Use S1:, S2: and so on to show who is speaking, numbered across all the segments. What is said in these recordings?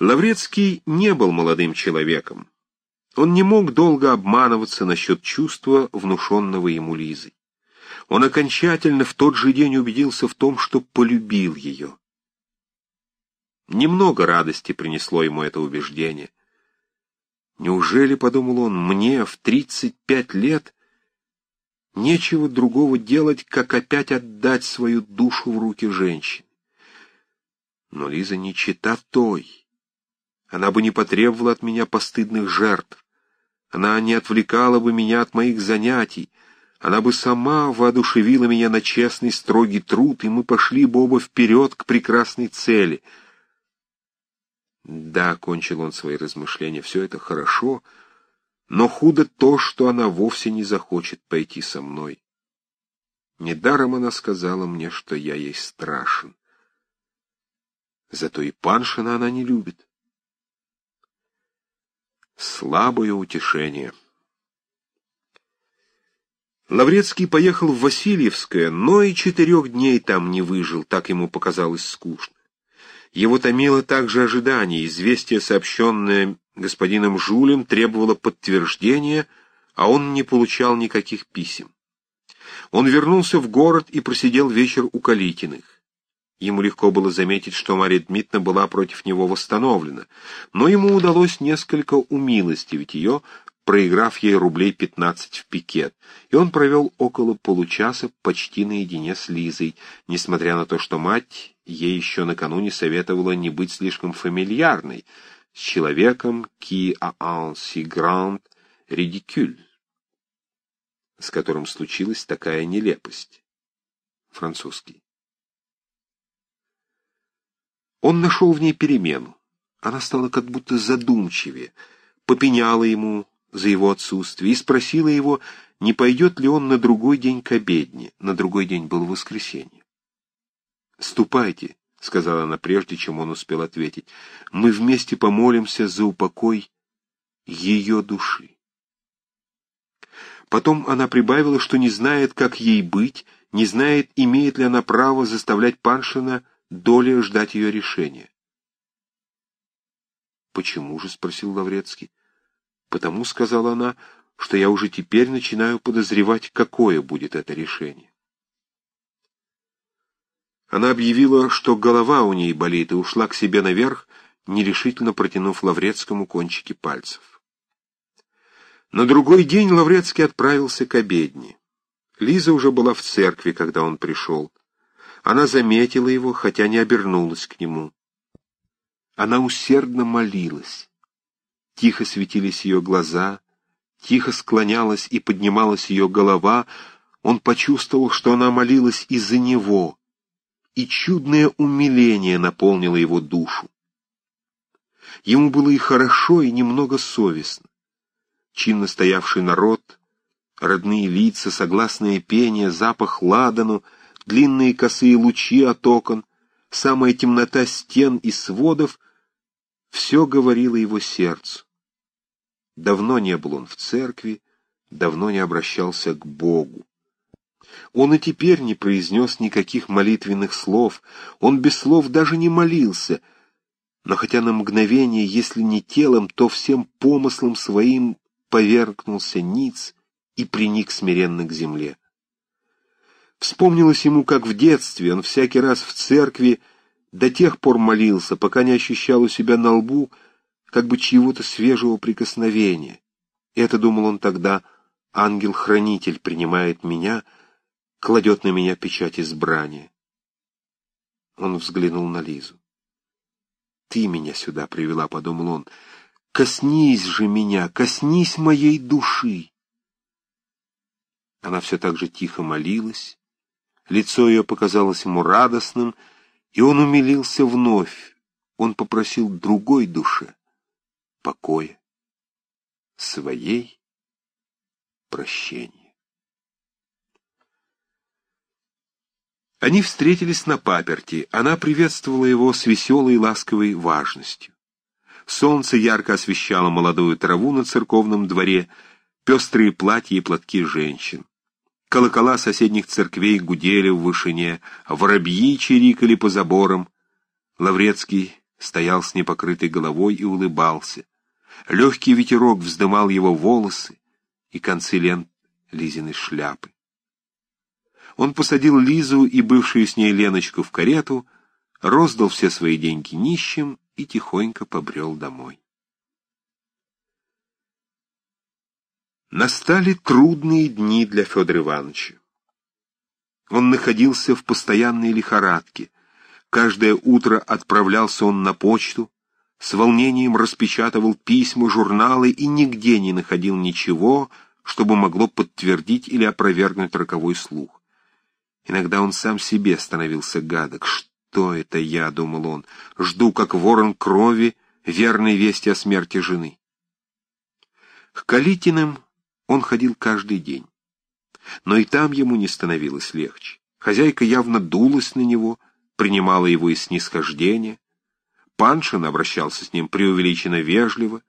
S1: Лаврецкий не был молодым человеком. Он не мог долго обманываться насчет чувства, внушенного ему Лизой. Он окончательно в тот же день убедился в том, что полюбил ее. Немного радости принесло ему это убеждение. Неужели, — подумал он, — мне в тридцать пять лет нечего другого делать, как опять отдать свою душу в руки женщины? Но Лиза не чита той. Она бы не потребовала от меня постыдных жертв. Она не отвлекала бы меня от моих занятий. Она бы сама воодушевила меня на честный, строгий труд, и мы пошли бы оба вперед к прекрасной цели. Да, — кончил он свои размышления, — все это хорошо, но худо то, что она вовсе не захочет пойти со мной. Недаром она сказала мне, что я ей страшен. Зато и Паншина она не любит. Слабое утешение. Лаврецкий поехал в Васильевское, но и четырех дней там не выжил, так ему показалось скучно. Его томило также ожидание, известие, сообщенное господином Жулем, требовало подтверждения, а он не получал никаких писем. Он вернулся в город и просидел вечер у Калитиных. Ему легко было заметить, что Марья Дмитриевна была против него восстановлена, но ему удалось несколько умилостивить ее, проиграв ей рублей пятнадцать в пикет, и он провел около получаса почти наедине с Лизой, несмотря на то, что мать ей еще накануне советовала не быть слишком фамильярной с человеком qui a un si grand ridicule, с которым случилась такая нелепость. Французский. Он нашел в ней перемену. Она стала как будто задумчивее, попеняла ему за его отсутствие и спросила его, не пойдет ли он на другой день к обедне. На другой день было воскресенье. «Ступайте», — сказала она прежде, чем он успел ответить, — «мы вместе помолимся за упокой ее души». Потом она прибавила, что не знает, как ей быть, не знает, имеет ли она право заставлять Паншина доля ждать ее решения. «Почему же?» — спросил Лаврецкий. «Потому, — сказала она, — что я уже теперь начинаю подозревать, какое будет это решение». Она объявила, что голова у ней болит, и ушла к себе наверх, нерешительно протянув Лаврецкому кончики пальцев. На другой день Лаврецкий отправился к обедне. Лиза уже была в церкви, когда он пришел. Она заметила его, хотя не обернулась к нему. Она усердно молилась. Тихо светились ее глаза, тихо склонялась и поднималась ее голова. Он почувствовал, что она молилась из-за него, и чудное умиление наполнило его душу. Ему было и хорошо, и немного совестно. Чинно стоявший народ, родные лица, согласное пение, запах ладану — длинные косые лучи от окон, самая темнота стен и сводов — все говорило его сердцу. Давно не был он в церкви, давно не обращался к Богу. Он и теперь не произнес никаких молитвенных слов, он без слов даже не молился, но хотя на мгновение, если не телом, то всем помыслом своим повергнулся ниц и приник смиренно к земле. Вспомнилось ему, как в детстве он всякий раз в церкви до тех пор молился, пока не ощущал у себя на лбу как бы чьего-то свежего прикосновения. Это, думал он тогда, ангел-хранитель принимает меня, кладет на меня печать избрания. Он взглянул на Лизу. «Ты меня сюда привела», — подумал он. «Коснись же меня, коснись моей души». Она все так же тихо молилась, Лицо ее показалось ему радостным, и он умилился вновь. Он попросил другой душе покоя, своей прощения. Они встретились на паперти. Она приветствовала его с веселой и ласковой важностью. Солнце ярко освещало молодую траву на церковном дворе, пестрые платья и платки женщин. Колокола соседних церквей гудели в вышине, воробьи чирикали по заборам. Лаврецкий стоял с непокрытой головой и улыбался. Легкий ветерок вздымал его волосы и концы лент Лизиной шляпы. Он посадил Лизу и бывшую с ней Леночку в карету, роздал все свои деньги нищим и тихонько побрел домой. Настали трудные дни для Федора Ивановича. Он находился в постоянной лихорадке. Каждое утро отправлялся он на почту, с волнением распечатывал письма, журналы и нигде не находил ничего, чтобы могло подтвердить или опровергнуть роковой слух. Иногда он сам себе становился гадок. «Что это я?» — думал он. «Жду, как ворон крови, верной вести о смерти жены». К Калитиным он ходил каждый день. Но и там ему не становилось легче. Хозяйка явно дулась на него, принимала его из снисхождения. Паншин обращался с ним преувеличенно вежливо.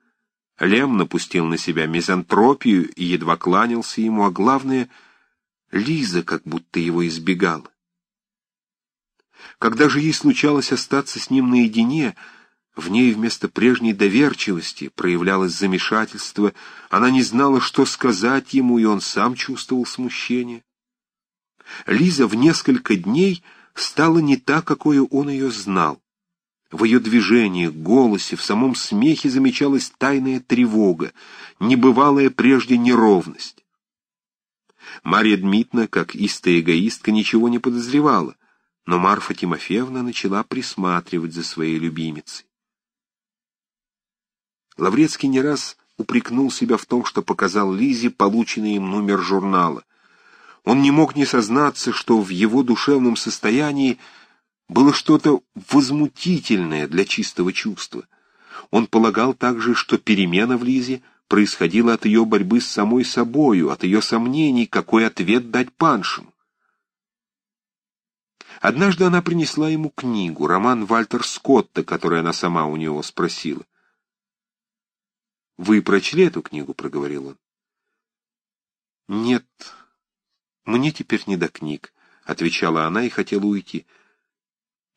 S1: Лем напустил на себя мизантропию и едва кланялся ему, а главное, Лиза как будто его избегала. Когда же ей случалось остаться с ним наедине, в ней вместо прежней доверчивости проявлялось замешательство, она не знала, что сказать ему, и он сам чувствовал смущение. Лиза в несколько дней стала не та, какой он ее знал. В ее движениях, голосе, в самом смехе замечалась тайная тревога, небывалая прежде неровность. Марья Дмитриевна, как истая эгоистка, ничего не подозревала, но Марфа Тимофеевна начала присматривать за своей любимицей. Лаврецкий не раз упрекнул себя в том, что показал Лизе полученный им номер журнала. Он не мог не сознаться, что в его душевном состоянии было что-то возмутительное для чистого чувства. Он полагал также, что перемена в Лизе происходила от ее борьбы с самой собою, от ее сомнений, какой ответ дать Паншину. Однажды она принесла ему книгу, роман Вальтер Скотта, который она сама у него спросила. «Вы прочли эту книгу?» — проговорил он. «Нет, мне теперь не до книг», — отвечала она и хотела уйти.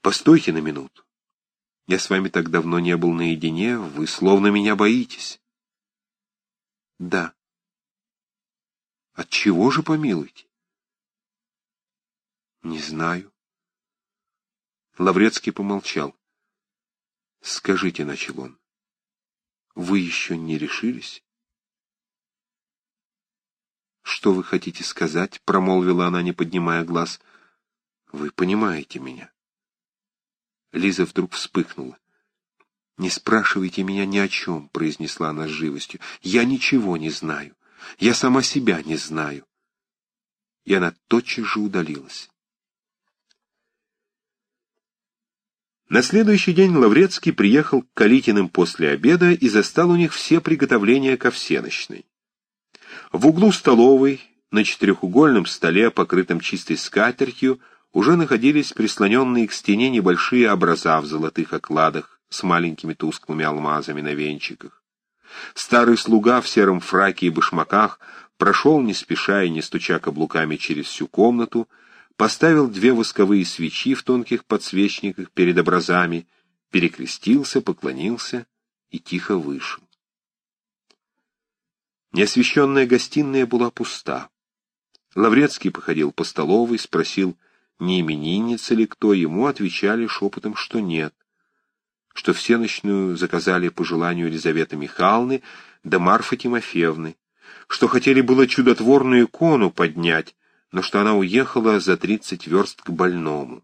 S1: «Постойте на минуту. Я с вами так давно не был наедине, вы словно меня боитесь». «Да». «От чего же помилуйте?» «Не знаю». Лаврецкий помолчал. «Скажите», — начал он, вы еще не решились? «Что вы хотите сказать?» — промолвила она, не поднимая глаз. «Вы понимаете меня». Лиза вдруг вспыхнула. «Не спрашивайте меня ни о чем», — произнесла она с живостью. «Я ничего не знаю. Я сама себя не знаю». И она тотчас же удалилась. На следующий день Лаврецкий приехал к Калитиным после обеда и застал у них все приготовления ко всеночной. В углу столовой, на четырехугольном столе, покрытом чистой скатертью, уже находились прислоненные к стене небольшие образа в золотых окладах с маленькими тусклыми алмазами на венчиках. Старый слуга в сером фраке и башмаках прошел не спеша и не стуча каблуками через всю комнату, поставил две восковые свечи в тонких подсвечниках перед образами, перекрестился, поклонился и тихо вышел. Неосвещенная гостиная была пуста. Лаврецкий походил по столовой, спросил, не именинница ли кто, ему отвечали шепотом, что нет, что всеночную заказали по желанию Елизаветы Михайловны да Марфы Тимофеевны, что хотели было чудотворную икону поднять, но что она уехала за тридцать верст к больному.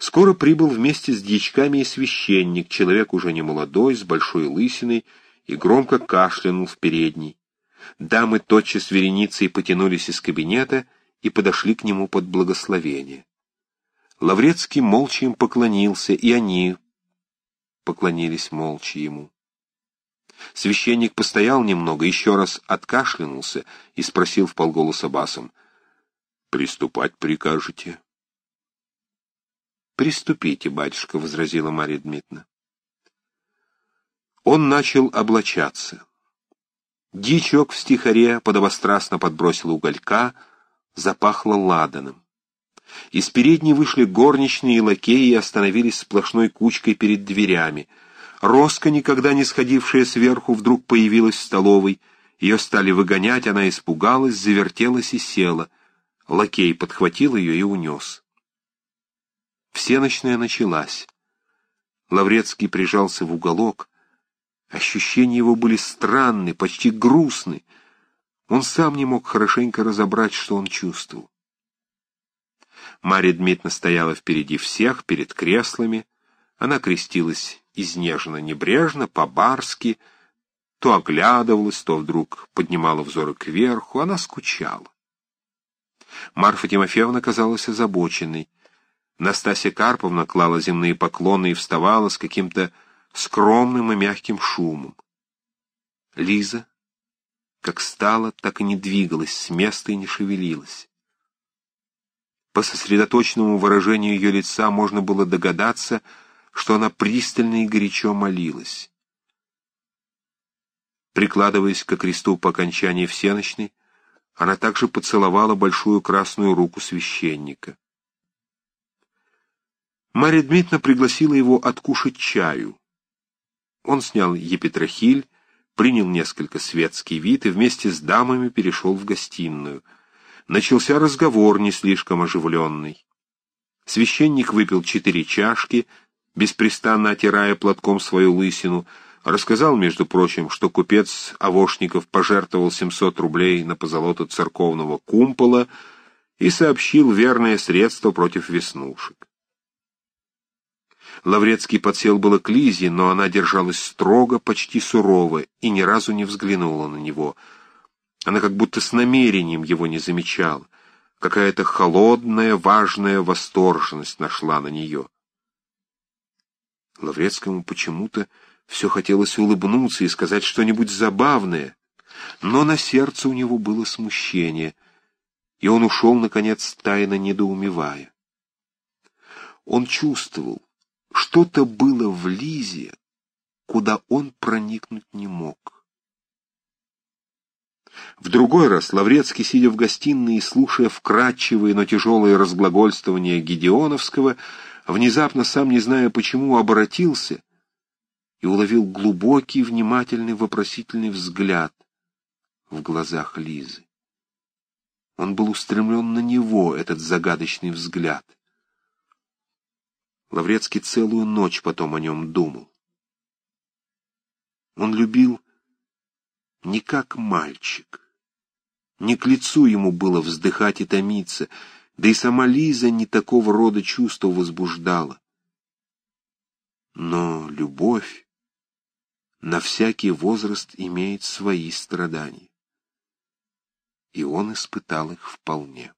S1: Скоро прибыл вместе с дьячками и священник, человек уже не молодой, с большой лысиной, и громко кашлянул в передней. Дамы тотчас вереницей потянулись из кабинета и подошли к нему под благословение. Лаврецкий молча им поклонился, и они поклонились молча ему. Священник постоял немного, еще раз откашлянулся и спросил в полголоса басом. — Приступать прикажете? — Приступите, батюшка, — возразила Марья Дмитриевна. Он начал облачаться. Дичок в стихаре подобострастно подбросил уголька, запахло ладаном. Из передней вышли горничные и лакеи и остановились сплошной кучкой перед дверями. Роска, никогда не сходившая сверху, вдруг появилась в столовой. Ее стали выгонять, она испугалась, завертелась и села. Лакей подхватил ее и унес. Всеночная началась. Лаврецкий прижался в уголок. Ощущения его были странны, почти грустны. Он сам не мог хорошенько разобрать, что он чувствовал. Марья Дмитриевна стояла впереди всех, перед креслами. Она крестилась изнеженно-небрежно, по-барски, то оглядывалась, то вдруг поднимала взоры кверху. Она скучала. Марфа Тимофеевна казалась озабоченной. Настасья Карповна клала земные поклоны и вставала с каким-то скромным и мягким шумом. Лиза, как стала, так и не двигалась с места и не шевелилась. По сосредоточенному выражению ее лица можно было догадаться, что она пристально и горячо молилась. Прикладываясь к кресту по окончании всеночной, она также поцеловала большую красную руку священника. Марья Дмитриевна пригласила его откушать чаю. Он снял епитрахиль, принял несколько светский вид и вместе с дамами перешел в гостиную. Начался разговор не слишком оживленный. Священник выпил четыре чашки, беспрестанно отирая платком свою лысину, рассказал, между прочим, что купец Авошников пожертвовал 700 рублей на позолоту церковного кумпола и сообщил верное средство против веснушек. Лаврецкий подсел было к Лизе, но она держалась строго, почти сурово, и ни разу не взглянула на него. Она как будто с намерением его не замечала. Какая-то холодная, важная восторженность нашла на нее. Лаврецкому почему-то все хотелось улыбнуться и сказать что-нибудь забавное, но на сердце у него было смущение, и он ушел, наконец, тайно недоумевая. Он чувствовал, что-то было в Лизе, куда он проникнуть не мог. В другой раз Лаврецкий, сидя в гостиной и слушая вкрадчивые, но тяжелые разглагольствования Гедеоновского, внезапно, сам не зная почему, обратился и уловил глубокий, внимательный, вопросительный взгляд в глазах Лизы. Он был устремлен на него, этот загадочный взгляд — Лаврецкий целую ночь потом о нем думал. Он любил не как мальчик. Не к лицу ему было вздыхать и томиться, да и сама Лиза не такого рода чувства возбуждала. Но любовь на всякий возраст имеет свои страдания. И он испытал их вполне.